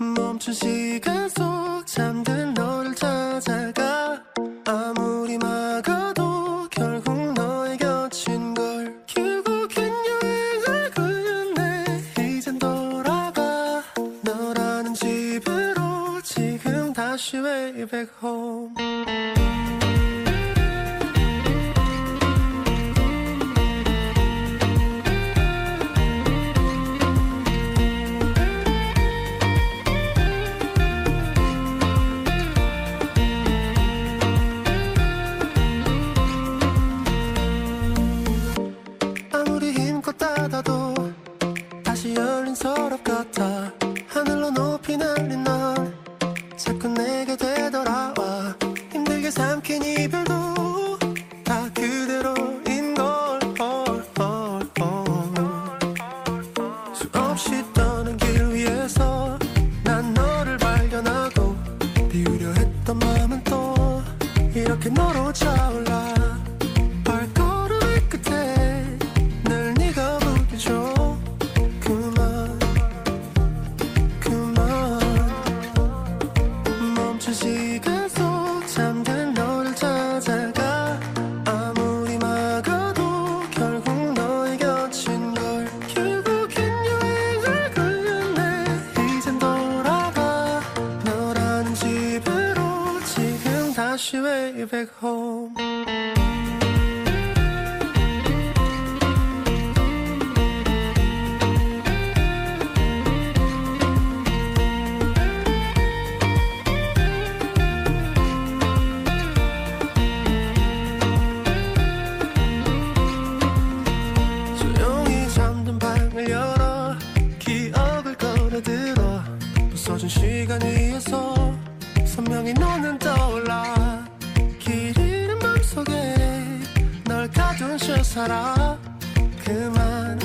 멈춘 시간 속 잠든 너를 찾아가. 아무리 막아도 결국 너의 곁인 걸 결국엔 여행을 끝내 이젠 돌아가. 너라는 집으로 지금 다시 way back home 열린 서랍 같아. 하늘로 높이 날린 넌 자꾸 내게 되돌아와. 힘들게 삼킨 이별도 다 그대로인 걸. 올, 올, 올. 수없이 떠는 길 위에서 난 너를 발견하고 비우려 했던 마음은 또 이렇게 너로 차올라 다시 way back home 잠든 방을 열어. 기억을 꺼내들어. 부서진 시간 위에서 선명히 너는 떠올라. 길 잃은 맘속에 널 가둔 채 살아 그만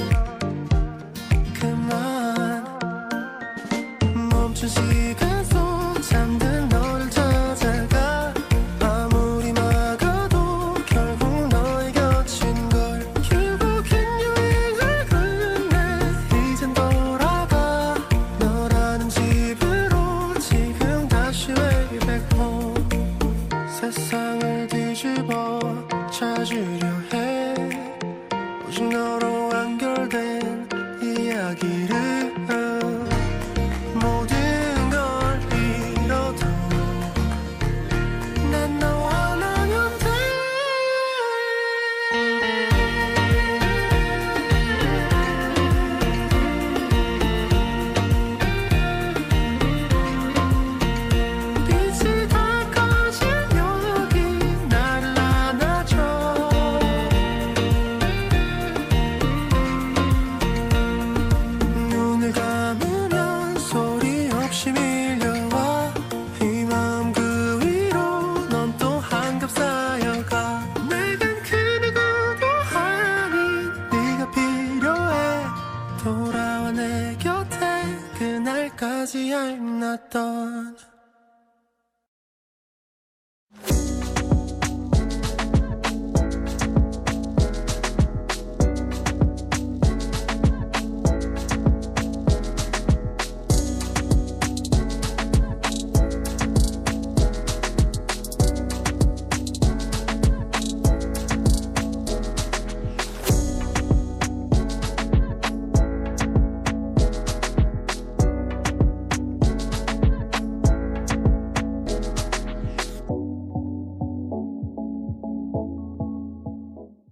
그만. 멈춘 시간 속 잠든 그날까지 done